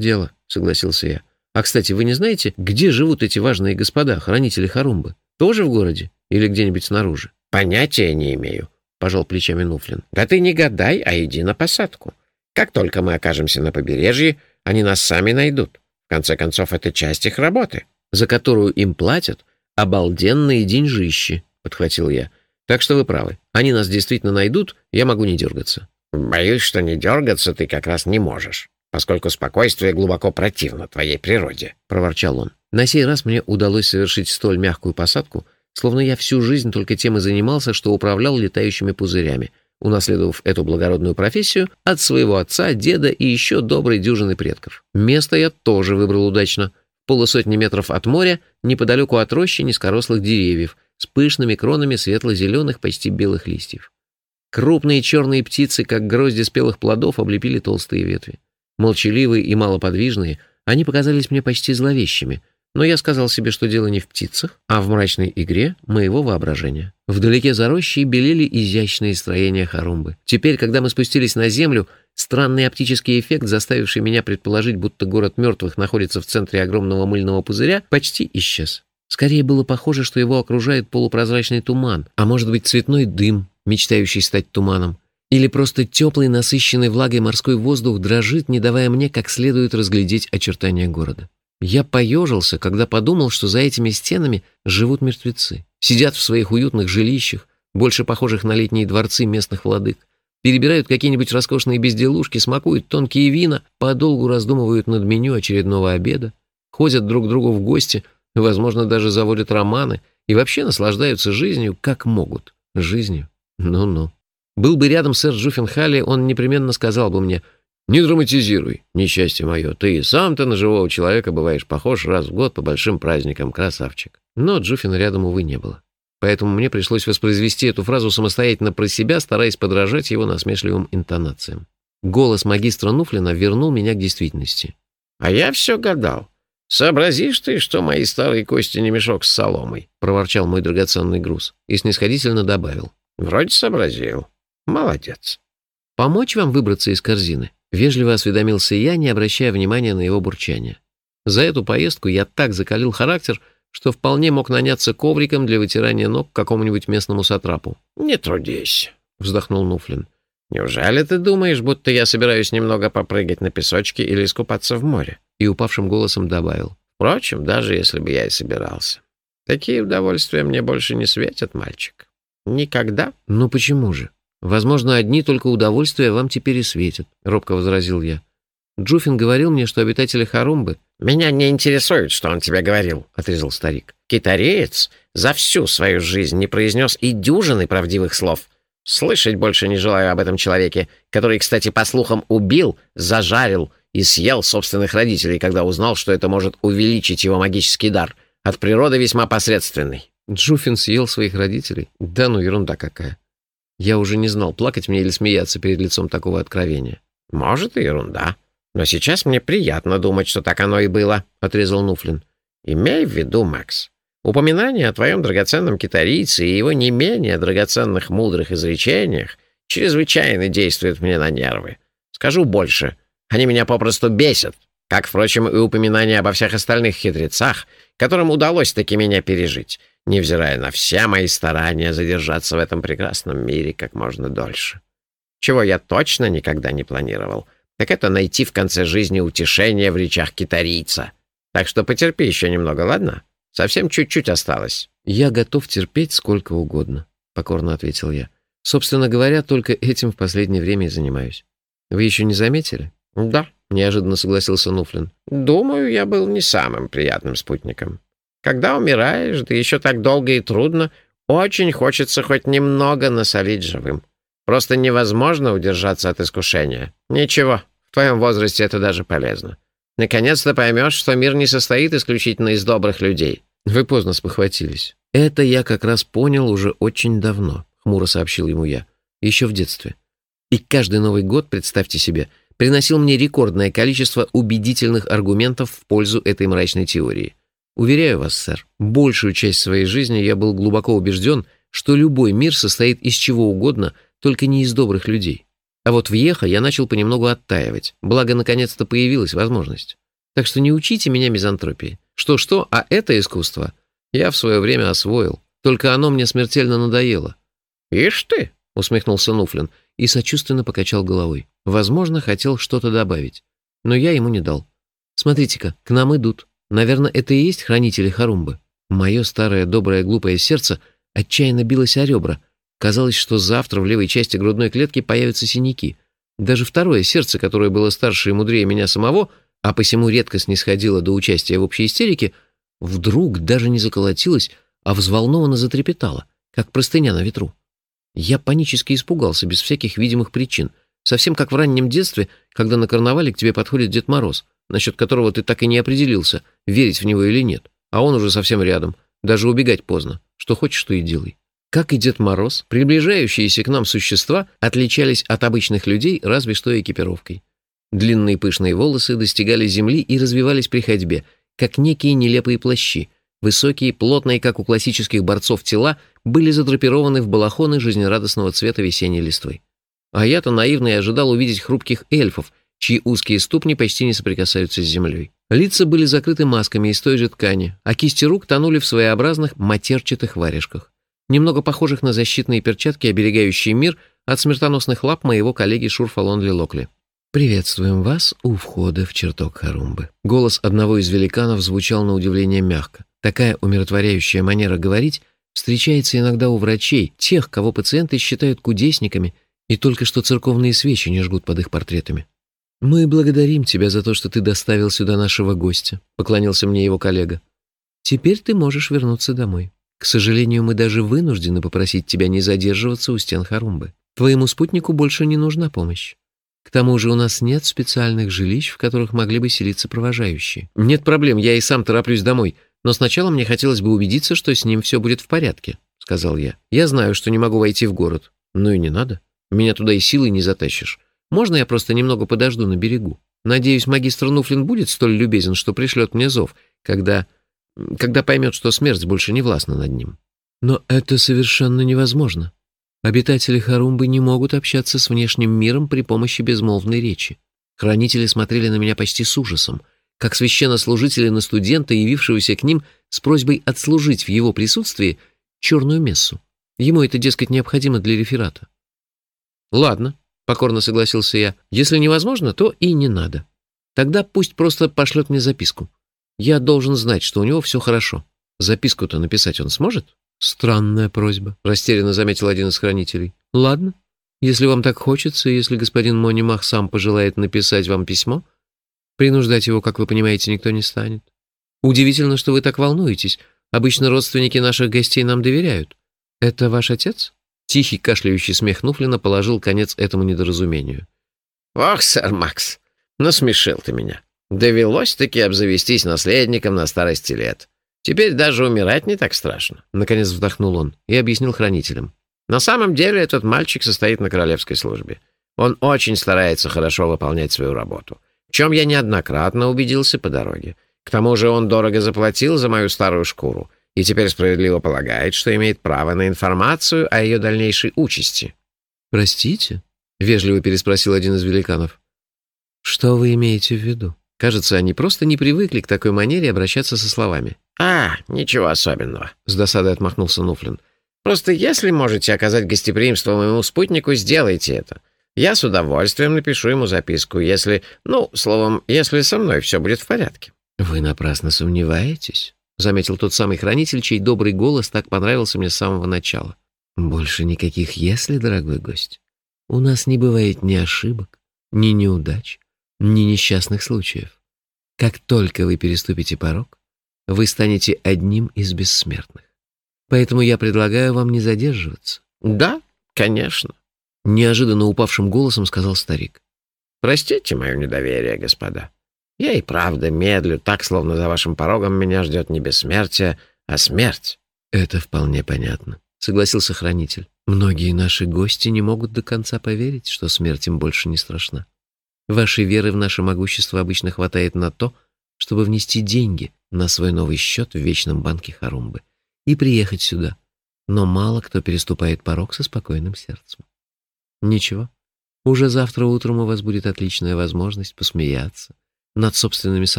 дело», — согласился я. «А, кстати, вы не знаете, где живут эти важные господа, хранители Харумбы? Тоже в городе или где-нибудь снаружи?» «Понятия не имею», — пожал плечами Нуфлин. «Да ты не гадай, а иди на посадку. Как только мы окажемся на побережье, они нас сами найдут. В конце концов, это часть их работы». «За которую им платят обалденные деньжищи», — подхватил я. «Так что вы правы. Они нас действительно найдут, я могу не дергаться». «Боюсь, что не дергаться ты как раз не можешь, поскольку спокойствие глубоко противно твоей природе», — проворчал он. На сей раз мне удалось совершить столь мягкую посадку, словно я всю жизнь только тем и занимался, что управлял летающими пузырями, унаследовав эту благородную профессию от своего отца, деда и еще доброй дюжины предков. Место я тоже выбрал удачно. Полусотни метров от моря, неподалеку от рощи низкорослых деревьев, с пышными кронами светло-зеленых, почти белых листьев. Крупные черные птицы, как грозди спелых плодов, облепили толстые ветви. Молчаливые и малоподвижные, они показались мне почти зловещими, но я сказал себе, что дело не в птицах, а в мрачной игре моего воображения. Вдалеке за рощей белели изящные строения Харумбы. Теперь, когда мы спустились на землю, странный оптический эффект, заставивший меня предположить, будто город мертвых находится в центре огромного мыльного пузыря, почти исчез. Скорее было похоже, что его окружает полупрозрачный туман, а может быть цветной дым, мечтающий стать туманом. Или просто теплый, насыщенный влагой морской воздух дрожит, не давая мне как следует разглядеть очертания города. Я поежился, когда подумал, что за этими стенами живут мертвецы. Сидят в своих уютных жилищах, больше похожих на летние дворцы местных владык. Перебирают какие-нибудь роскошные безделушки, смакуют тонкие вина, подолгу раздумывают над меню очередного обеда, ходят друг к другу в гости, возможно, даже заводят романы и вообще наслаждаются жизнью, как могут. Жизнью. Ну-ну. Был бы рядом сэр Джуффенхалли, он непременно сказал бы мне — не драматизируй, несчастье мое. Ты и сам-то на живого человека бываешь похож раз в год по большим праздникам, красавчик. Но Джуфина рядом, увы, не было. Поэтому мне пришлось воспроизвести эту фразу самостоятельно про себя, стараясь подражать его насмешливым интонациям. Голос магистра Нуфлина вернул меня к действительности. «А я все гадал. Сообразишь ты, что мои старые кости не мешок с соломой?» — проворчал мой драгоценный груз и снисходительно добавил. «Вроде сообразил. Молодец». «Помочь вам выбраться из корзины?» Вежливо осведомился я, не обращая внимания на его бурчание. За эту поездку я так закалил характер, что вполне мог наняться ковриком для вытирания ног какому-нибудь местному сатрапу. «Не трудись», — вздохнул Нуфлин. «Неужели ты думаешь, будто я собираюсь немного попрыгать на песочке или искупаться в море?» И упавшим голосом добавил. «Впрочем, даже если бы я и собирался. Такие удовольствия мне больше не светят, мальчик. Никогда». «Ну почему же?» «Возможно, одни только удовольствия вам теперь и светят», — робко возразил я. Джуфин говорил мне, что обитатели Харумбы... «Меня не интересует, что он тебе говорил», — отрезал старик. «Китареец за всю свою жизнь не произнес и дюжины правдивых слов. Слышать больше не желаю об этом человеке, который, кстати, по слухам, убил, зажарил и съел собственных родителей, когда узнал, что это может увеличить его магический дар. От природы весьма посредственный». Джуфин съел своих родителей? Да ну, ерунда какая. Я уже не знал, плакать мне или смеяться перед лицом такого откровения. «Может, и ерунда. Но сейчас мне приятно думать, что так оно и было», — отрезал Нуфлин. «Имей в виду, Макс, упоминание о твоем драгоценном китарийце и его не менее драгоценных мудрых изречениях чрезвычайно действует мне на нервы. Скажу больше, они меня попросту бесят, как, впрочем, и упоминание обо всех остальных хитрецах, которым удалось таки меня пережить невзирая на все мои старания задержаться в этом прекрасном мире как можно дольше. Чего я точно никогда не планировал, так это найти в конце жизни утешение в речах китарийца. Так что потерпи еще немного, ладно? Совсем чуть-чуть осталось». «Я готов терпеть сколько угодно», — покорно ответил я. «Собственно говоря, только этим в последнее время и занимаюсь. Вы еще не заметили?» «Да», — неожиданно согласился Нуфлин. «Думаю, я был не самым приятным спутником». Когда умираешь, да еще так долго и трудно, очень хочется хоть немного насолить живым. Просто невозможно удержаться от искушения. Ничего, в твоем возрасте это даже полезно. Наконец-то поймешь, что мир не состоит исключительно из добрых людей. Вы поздно спохватились. Это я как раз понял уже очень давно, хмуро сообщил ему я. Еще в детстве. И каждый Новый год, представьте себе, приносил мне рекордное количество убедительных аргументов в пользу этой мрачной теории. Уверяю вас, сэр, большую часть своей жизни я был глубоко убежден, что любой мир состоит из чего угодно, только не из добрых людей. А вот в Еха я начал понемногу оттаивать, благо наконец-то появилась возможность. Так что не учите меня мизантропии. Что-что, а это искусство я в свое время освоил. Только оно мне смертельно надоело. «Ишь ты!» — усмехнулся Нуфлин и сочувственно покачал головой. Возможно, хотел что-то добавить. Но я ему не дал. «Смотрите-ка, к нам идут. Наверное, это и есть хранители Харумбы». Мое старое доброе глупое сердце отчаянно билось о ребра. Казалось, что завтра в левой части грудной клетки появятся синяки. Даже второе сердце, которое было старше и мудрее меня самого, а посему редко снисходило до участия в общей истерике, вдруг даже не заколотилось, а взволнованно затрепетало, как простыня на ветру. Я панически испугался, без всяких видимых причин, совсем как в раннем детстве, когда на карнавале к тебе подходит Дед Мороз, насчет которого ты так и не определился, верить в него или нет, а он уже совсем рядом, даже убегать поздно, что хочешь, то и делай. Как и Дед Мороз, приближающиеся к нам существа отличались от обычных людей разве что экипировкой. Длинные пышные волосы достигали земли и развивались при ходьбе, как некие нелепые плащи. Высокие, плотные, как у классических борцов тела, были задрапированы в балахоны жизнерадостного цвета весенней листвы. А я-то наивно и ожидал увидеть хрупких эльфов, чьи узкие ступни почти не соприкасаются с землей. Лица были закрыты масками из той же ткани, а кисти рук тонули в своеобразных матерчатых варежках, немного похожих на защитные перчатки, оберегающие мир от смертоносных лап моего коллеги Шурфа Лонли Локли. «Приветствуем вас у входа в чертог Харумбы». Голос одного из великанов звучал на удивление мягко. Такая умиротворяющая манера говорить встречается иногда у врачей, тех, кого пациенты считают кудесниками, и только что церковные свечи не жгут под их портретами. «Мы благодарим тебя за то, что ты доставил сюда нашего гостя», — поклонился мне его коллега. «Теперь ты можешь вернуться домой. К сожалению, мы даже вынуждены попросить тебя не задерживаться у стен Харумбы. Твоему спутнику больше не нужна помощь. К тому же у нас нет специальных жилищ, в которых могли бы селиться провожающие. Нет проблем, я и сам тороплюсь домой. Но сначала мне хотелось бы убедиться, что с ним все будет в порядке, сказал я. Я знаю, что не могу войти в город. Ну и не надо. Меня туда и силой не затащишь. Можно я просто немного подожду на берегу? Надеюсь, магистр Нуфлин будет столь любезен, что пришлет мне зов, когда... когда поймет, что смерть больше не властна над ним. Но это совершенно невозможно. Обитатели Харумбы не могут общаться с внешним миром при помощи безмолвной речи. Хранители смотрели на меня почти с ужасом, как священнослужители на студента, явившегося к ним с просьбой отслужить в его присутствии черную мессу. Ему это, дескать, необходимо для реферата. «Ладно», — покорно согласился я, — «если невозможно, то и не надо. Тогда пусть просто пошлет мне записку. Я должен знать, что у него все хорошо. Записку-то написать он сможет?» «Странная просьба», — растерянно заметил один из хранителей. «Ладно, если вам так хочется, если господин Монимах сам пожелает написать вам письмо, принуждать его, как вы понимаете, никто не станет. Удивительно, что вы так волнуетесь. Обычно родственники наших гостей нам доверяют. Это ваш отец?» Тихий кашляющий смех Нуфлина положил конец этому недоразумению. «Ох, сэр Макс, насмешил ты меня. Довелось-таки обзавестись наследником на старости лет. Теперь даже умирать не так страшно. Наконец вздохнул он и объяснил хранителям. На самом деле этот мальчик состоит на королевской службе. Он очень старается хорошо выполнять свою работу, в чем я неоднократно убедился по дороге. К тому же он дорого заплатил за мою старую шкуру и теперь справедливо полагает, что имеет право на информацию о ее дальнейшей участи. «Простите?» — вежливо переспросил один из великанов. «Что вы имеете в виду?» Кажется, они просто не привыкли к такой манере обращаться со словами. «А, ничего особенного», — с досадой отмахнулся Нуфлин. «Просто если можете оказать гостеприимство моему спутнику, сделайте это. Я с удовольствием напишу ему записку, если... Ну, словом, если со мной все будет в порядке». «Вы напрасно сомневаетесь», — заметил тот самый хранитель, чей добрый голос так понравился мне с самого начала. «Больше никаких «если», дорогой гость. У нас не бывает ни ошибок, ни неудач, ни несчастных случаев. Как только вы переступите порог, вы станете одним из бессмертных. Поэтому я предлагаю вам не задерживаться». «Да, конечно», — неожиданно упавшим голосом сказал старик. «Простите мое недоверие, господа. Я и правда медлю, так, словно за вашим порогом меня ждет не бессмертие, а смерть». «Это вполне понятно», — согласился хранитель. «Многие наши гости не могут до конца поверить, что смерть им больше не страшна. Вашей веры в наше могущество обычно хватает на то, чтобы внести деньги на свой новый счет в Вечном банке Харумбы и приехать сюда. Но мало кто переступает порог со спокойным сердцем. Ничего. Уже завтра утром у вас будет отличная возможность посмеяться над собственными соображениями